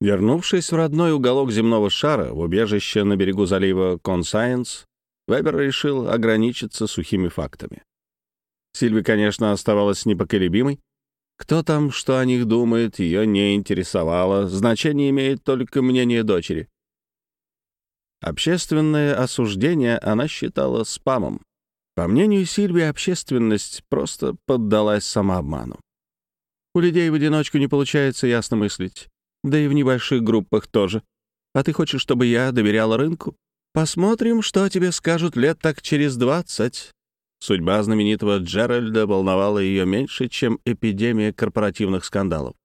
Вернувшись в родной уголок земного шара, в убежище на берегу залива Консайенс, Вебер решил ограничиться сухими фактами. Сильви, конечно, оставалась непоколебимой. Кто там, что о них думает, ее не интересовало. Значение имеет только мнение дочери. Общественное осуждение она считала спамом. По мнению Сильвии, общественность просто поддалась самообману. У людей в одиночку не получается ясно мыслить. Да и в небольших группах тоже. А ты хочешь, чтобы я доверяла рынку? Посмотрим, что тебе скажут лет так через двадцать. Судьба знаменитого Джеральда волновала ее меньше, чем эпидемия корпоративных скандалов.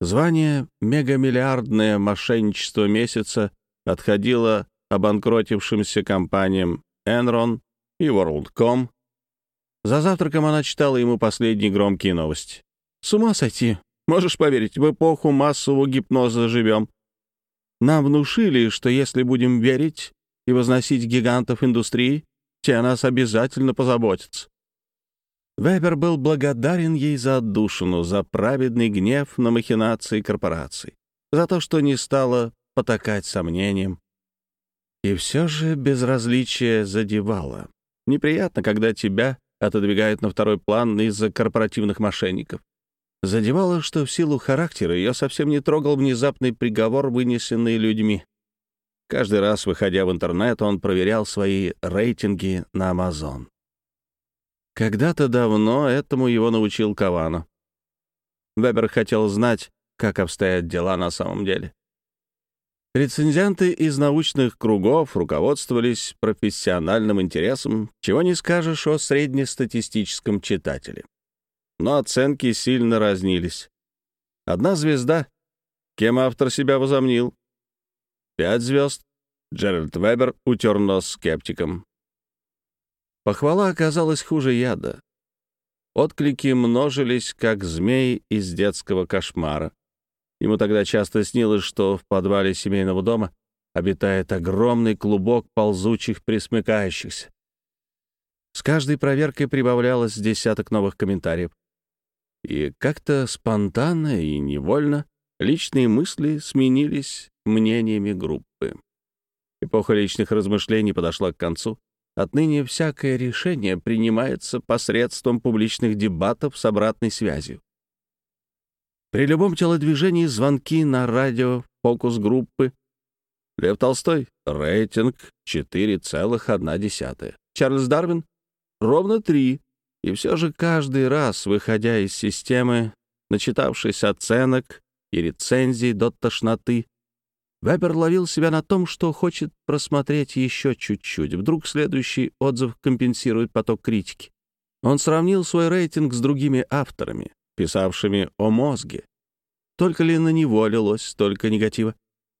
Звание «Мегамиллиардное мошенничество месяца» отходило обанкротившимся компаниям Enron и WorldCom. За завтраком она читала ему последние громкие новости. «С ума сойти! Можешь поверить, в эпоху массового гипноза живем. Нам внушили, что если будем верить и возносить гигантов индустрии, те о нас обязательно позаботятся». Вебер был благодарен ей за отдушину, за праведный гнев на махинации корпораций, за то, что не стало потакать сомнениям. И все же безразличие задевало. Неприятно, когда тебя отодвигают на второй план из-за корпоративных мошенников. Задевало, что в силу характера ее совсем не трогал внезапный приговор, вынесенный людьми. Каждый раз, выходя в интернет, он проверял свои рейтинги на Amazon. Когда-то давно этому его научил Кавана. Вебер хотел знать, как обстоят дела на самом деле. Рецензенты из научных кругов руководствовались профессиональным интересом, чего не скажешь о среднестатистическом читателе. Но оценки сильно разнились. Одна звезда, кем автор себя возомнил. Пять звезд, Джеральд Вебер утер нос скептиком. Похвала оказалась хуже яда. Отклики множились, как змеи из детского кошмара. Ему тогда часто снилось, что в подвале семейного дома обитает огромный клубок ползучих присмыкающихся. С каждой проверкой прибавлялось десяток новых комментариев. И как-то спонтанно и невольно личные мысли сменились мнениями группы. Эпоха личных размышлений подошла к концу. Отныне всякое решение принимается посредством публичных дебатов с обратной связью. При любом телодвижении звонки на радио фокус-группы. Лев Толстой — рейтинг 4,1. Чарльз Дарвин — ровно 3. И все же каждый раз, выходя из системы, начитавшись оценок и рецензий до тошноты, Вебер ловил себя на том, что хочет просмотреть еще чуть-чуть. Вдруг следующий отзыв компенсирует поток критики. Он сравнил свой рейтинг с другими авторами писавшими о мозге. Только ли на него лилось столько негатива?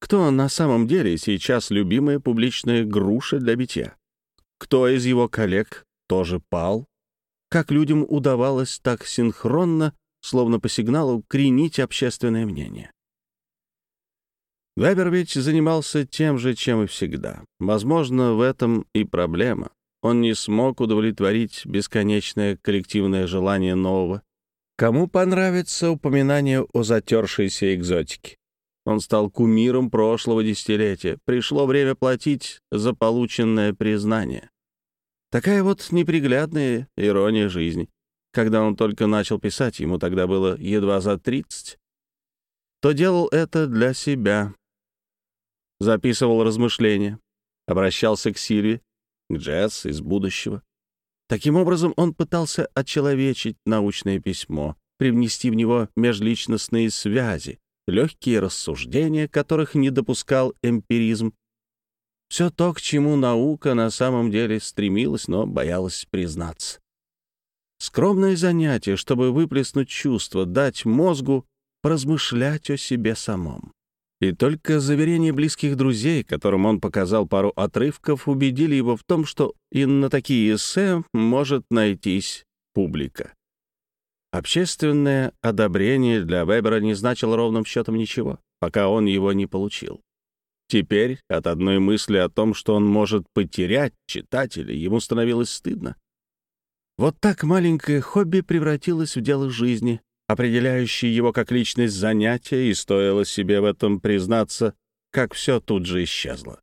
Кто на самом деле сейчас любимая публичная груша для битья? Кто из его коллег тоже пал? Как людям удавалось так синхронно, словно по сигналу, кренить общественное мнение? Вебер ведь занимался тем же, чем и всегда. Возможно, в этом и проблема. Он не смог удовлетворить бесконечное коллективное желание нового, Кому понравится упоминание о затершейся экзотике? Он стал кумиром прошлого десятилетия. Пришло время платить за полученное признание. Такая вот неприглядная ирония жизни. Когда он только начал писать, ему тогда было едва за 30, то делал это для себя. Записывал размышления, обращался к Сильве, к Джесс из будущего. Таким образом, он пытался отчеловечить научное письмо, привнести в него межличностные связи, легкие рассуждения, которых не допускал эмпиризм. Все то, к чему наука на самом деле стремилась, но боялась признаться. Скромное занятие, чтобы выплеснуть чувства, дать мозгу поразмышлять о себе самом. И только заверения близких друзей, которым он показал пару отрывков, убедили его в том, что и на такие эссе может найтись публика. Общественное одобрение для Вебера не значило ровным счетом ничего, пока он его не получил. Теперь от одной мысли о том, что он может потерять читателя, ему становилось стыдно. Вот так маленькое хобби превратилось в дело жизни, определяющие его как личность занятия, и стоило себе в этом признаться, как все тут же исчезло.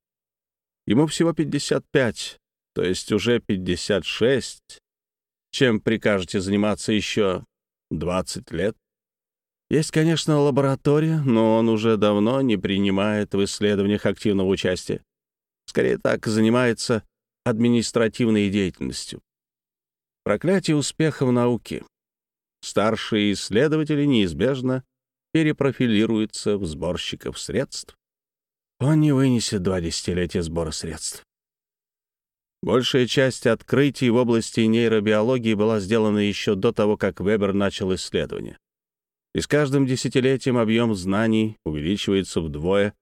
Ему всего 55, то есть уже 56. Чем прикажете заниматься еще 20 лет? Есть, конечно, лаборатория, но он уже давно не принимает в исследованиях активного участия. Скорее так, занимается административной деятельностью. Проклятие успеха в науке. Старшие исследователи неизбежно перепрофилируются в сборщиков средств. Он не вынесет два десятилетия сбора средств. Большая часть открытий в области нейробиологии была сделана еще до того, как Вебер начал исследование. И с каждым десятилетием объем знаний увеличивается вдвое.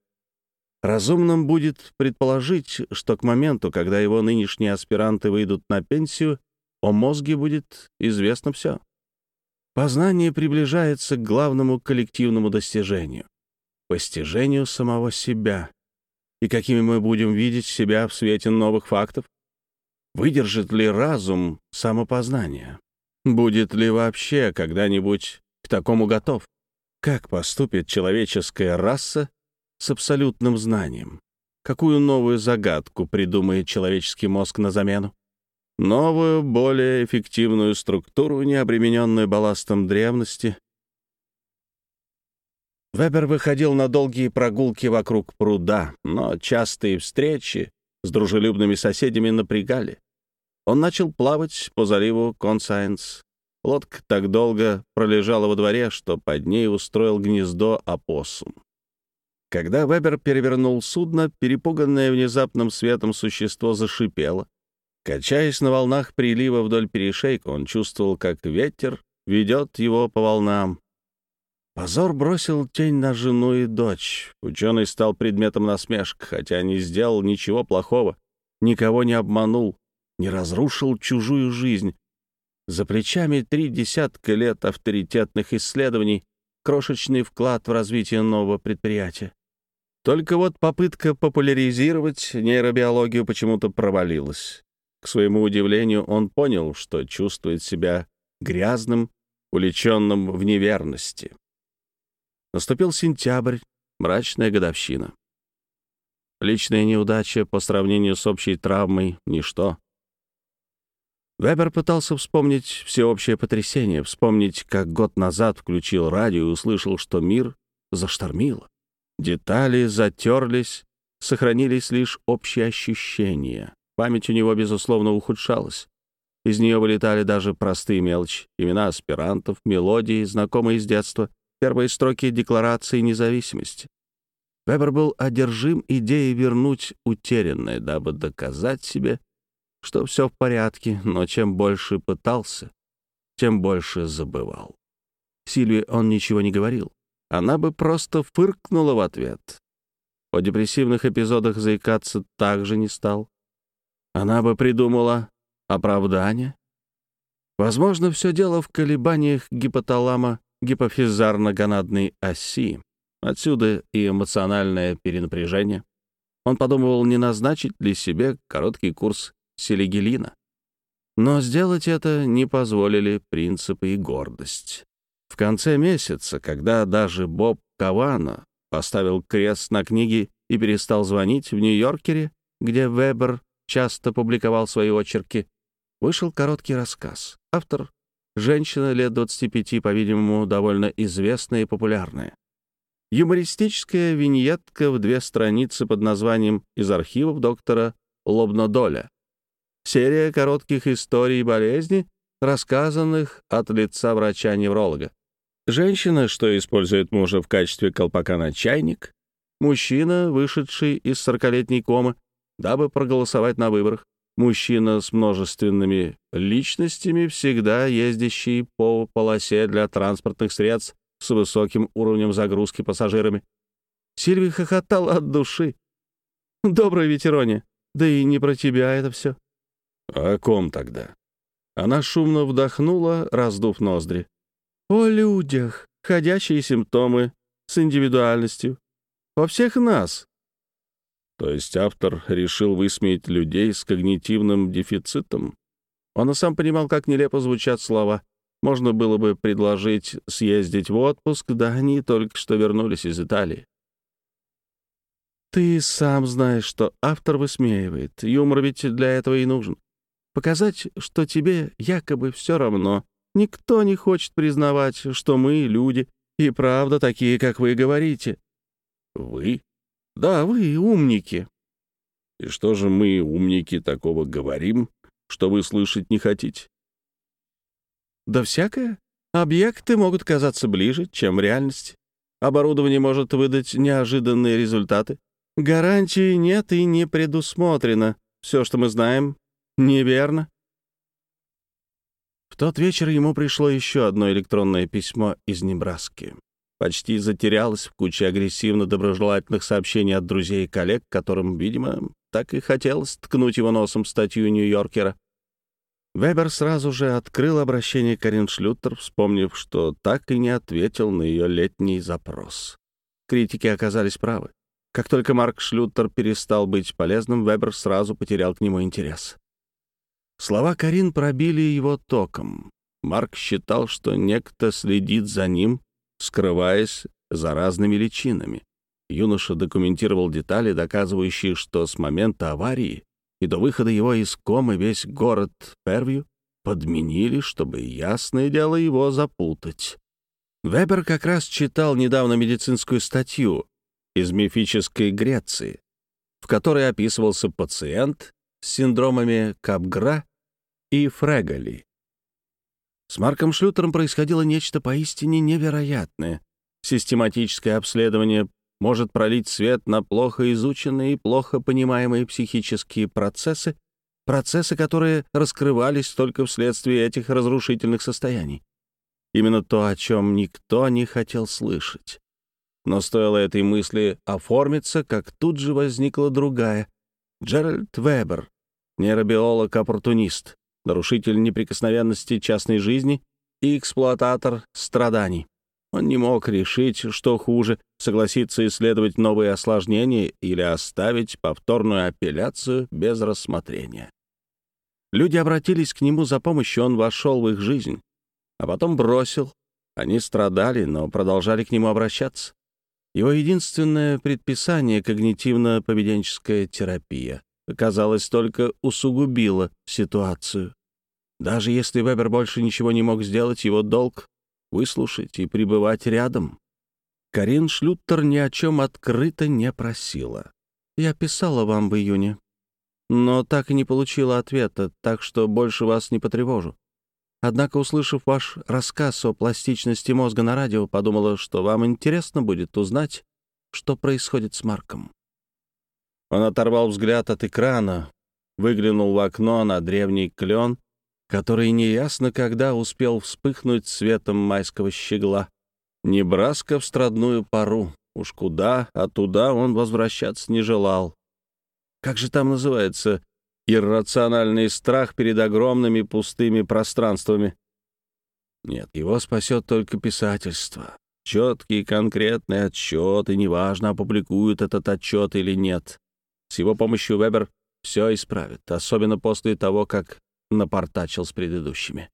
Разумным будет предположить, что к моменту, когда его нынешние аспиранты выйдут на пенсию, о мозге будет известно все. Познание приближается к главному коллективному достижению — постижению самого себя. И какими мы будем видеть себя в свете новых фактов? Выдержит ли разум самопознание? Будет ли вообще когда-нибудь к такому готов? Как поступит человеческая раса с абсолютным знанием? Какую новую загадку придумает человеческий мозг на замену? новую, более эффективную структуру, не обремененную балластом древности. Вебер выходил на долгие прогулки вокруг пруда, но частые встречи с дружелюбными соседями напрягали. Он начал плавать по заливу Консайнс. Лодка так долго пролежала во дворе, что под ней устроил гнездо опоссум. Когда Вебер перевернул судно, перепуганное внезапным светом существо зашипело. Качаясь на волнах прилива вдоль перешейка, он чувствовал, как ветер ведет его по волнам. Позор бросил тень на жену и дочь. Ученый стал предметом насмешек, хотя не сделал ничего плохого, никого не обманул, не разрушил чужую жизнь. За плечами три десятка лет авторитетных исследований, крошечный вклад в развитие нового предприятия. Только вот попытка популяризировать нейробиологию почему-то провалилась. К своему удивлению, он понял, что чувствует себя грязным, уличенным в неверности. Наступил сентябрь, мрачная годовщина. Личная неудача по сравнению с общей травмой — ничто. Вебер пытался вспомнить всеобщее потрясение, вспомнить, как год назад включил радио и услышал, что мир заштормило. Детали затерлись, сохранились лишь общие ощущения. Память у него, безусловно, ухудшалась. Из нее вылетали даже простые мелочи, имена аспирантов, мелодии, знакомые с детства, первые строки Декларации независимости. Вебер был одержим идеей вернуть утерянное, дабы доказать себе, что все в порядке, но чем больше пытался, тем больше забывал. Сильве он ничего не говорил. Она бы просто фыркнула в ответ. О депрессивных эпизодах заикаться также не стал. Она бы придумала оправдание. Возможно, все дело в колебаниях гипоталама гипофизарно-гонадной оси. Отсюда и эмоциональное перенапряжение. Он подумывал, не назначить ли себе короткий курс селигелина. Но сделать это не позволили принципы и гордость. В конце месяца, когда даже Боб Кавана поставил крест на книге и перестал звонить в Нью-Йоркере, где Вебер часто публиковал свои очерки, вышел короткий рассказ. Автор — женщина лет 25, по-видимому, довольно известная и популярная. Юмористическая виньетка в две страницы под названием «Из архивов доктора Лобнодоля». Серия коротких историй болезни, рассказанных от лица врача-невролога. Женщина, что использует мужа в качестве колпака на чайник. Мужчина, вышедший из сорокалетней комы, дабы проголосовать на выборах. Мужчина с множественными личностями, всегда ездящий по полосе для транспортных средств с высоким уровнем загрузки пассажирами. Сильви хохотала от души. «Добрый ветероне, да и не про тебя это все». «О ком тогда?» Она шумно вдохнула, раздув ноздри. «О людях, ходящие симптомы с индивидуальностью. Во всех нас, то есть автор решил высмеять людей с когнитивным дефицитом. Он и сам понимал, как нелепо звучат слова. Можно было бы предложить съездить в отпуск, да они только что вернулись из Италии. Ты сам знаешь, что автор высмеивает. Юмор ведь для этого и нужен. Показать, что тебе якобы все равно. Никто не хочет признавать, что мы, люди, и правда такие, как вы говорите. Вы? Да, вы, умники. И что же мы, умники, такого говорим, что вы слышать не хотите? Да всякое. Объекты могут казаться ближе, чем реальность. Оборудование может выдать неожиданные результаты. Гарантии нет и не предусмотрено. Все, что мы знаем, неверно. В тот вечер ему пришло еще одно электронное письмо из Небраски. Почти затерялось в куче агрессивно-доброжелательных сообщений от друзей и коллег, которым, видимо, так и хотелось ткнуть его носом статью Нью-Йоркера. Вебер сразу же открыл обращение Карин Шлютер, вспомнив, что так и не ответил на ее летний запрос. Критики оказались правы. Как только Марк Шлютер перестал быть полезным, Вебер сразу потерял к нему интерес. Слова Карин пробили его током. Марк считал, что некто следит за ним, скрываясь за разными личинами. Юноша документировал детали, доказывающие, что с момента аварии и до выхода его из комы весь город Первью подменили, чтобы, ясное дело, его запутать. Вебер как раз читал недавно медицинскую статью из мифической Греции, в которой описывался пациент с синдромами Капгра и Фрегали. С Марком Шлютером происходило нечто поистине невероятное. Систематическое обследование может пролить свет на плохо изученные и плохо понимаемые психические процессы, процессы, которые раскрывались только вследствие этих разрушительных состояний. Именно то, о чем никто не хотел слышать. Но стоило этой мысли оформиться, как тут же возникла другая. Джеральд Вебер, нейробиолог-оппортунист, нарушитель неприкосновенности частной жизни и эксплуататор страданий. Он не мог решить, что хуже — согласиться исследовать новые осложнения или оставить повторную апелляцию без рассмотрения. Люди обратились к нему за помощью, он вошел в их жизнь, а потом бросил. Они страдали, но продолжали к нему обращаться. Его единственное предписание — когнитивно-поведенческая терапия — казалось, только усугубило ситуацию. Даже если Вебер больше ничего не мог сделать, его долг выслушать и пребывать рядом. Карин Шлюттер ни о чем открыто не просила. «Я писала вам в июне, но так и не получила ответа, так что больше вас не потревожу. Однако, услышав ваш рассказ о пластичности мозга на радио, подумала, что вам интересно будет узнать, что происходит с Марком». Он оторвал взгляд от экрана, выглянул в окно на древний клен который неясно когда успел вспыхнуть светом майского щегла. Небраска в страдную пару. Уж куда, а туда он возвращаться не желал. Как же там называется? Иррациональный страх перед огромными пустыми пространствами. Нет, его спасет только писательство. Четкий конкретный отчет, и неважно, опубликуют этот отчет или нет. С его помощью Вебер все исправит, особенно после того, как напортачил с предыдущими.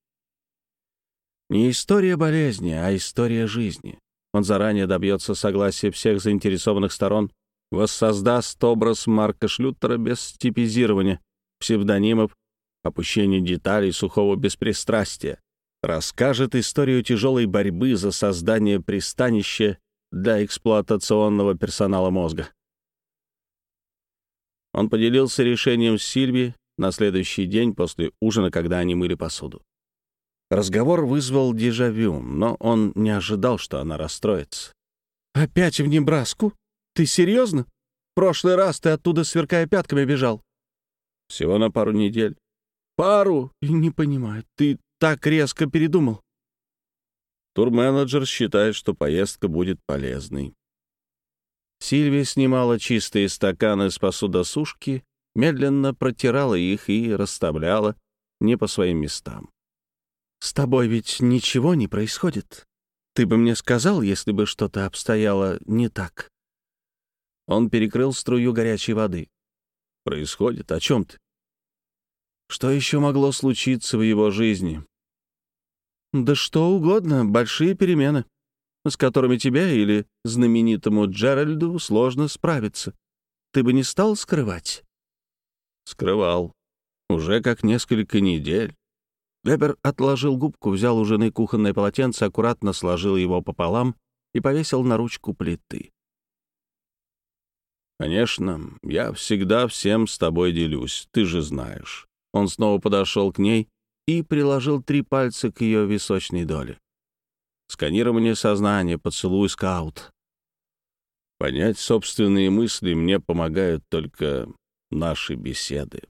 Не история болезни, а история жизни. Он заранее добьется согласия всех заинтересованных сторон, воссоздаст образ Марка Шлютера без типизирования, псевдонимов, опущения деталей сухого беспристрастия, расскажет историю тяжелой борьбы за создание пристанища для эксплуатационного персонала мозга. Он поделился решением с Сильви на следующий день после ужина, когда они мыли посуду. Разговор вызвал дежавю, но он не ожидал, что она расстроится. «Опять в Небраску? Ты серьезно? В прошлый раз ты оттуда, сверкая пятками, бежал». «Всего на пару недель». «Пару? Не понимаю, ты так резко передумал». Турменеджер считает, что поездка будет полезной. Сильвия снимала чистые стаканы с посудосушки медленно протирала их и расставляла не по своим местам. «С тобой ведь ничего не происходит. Ты бы мне сказал, если бы что-то обстояло не так». Он перекрыл струю горячей воды. «Происходит? О чем ты?» Что еще могло случиться в его жизни? Да что угодно, большие перемены, с которыми тебе или знаменитому Джеральду сложно справиться. Ты бы не стал скрывать? Скрывал. Уже как несколько недель. Вебер отложил губку, взял у жены кухонное полотенце, аккуратно сложил его пополам и повесил на ручку плиты. «Конечно, я всегда всем с тобой делюсь, ты же знаешь». Он снова подошел к ней и приложил три пальца к ее височной доле. Сканирование сознания, поцелуй скаут. Понять собственные мысли мне помогают только наши беседы.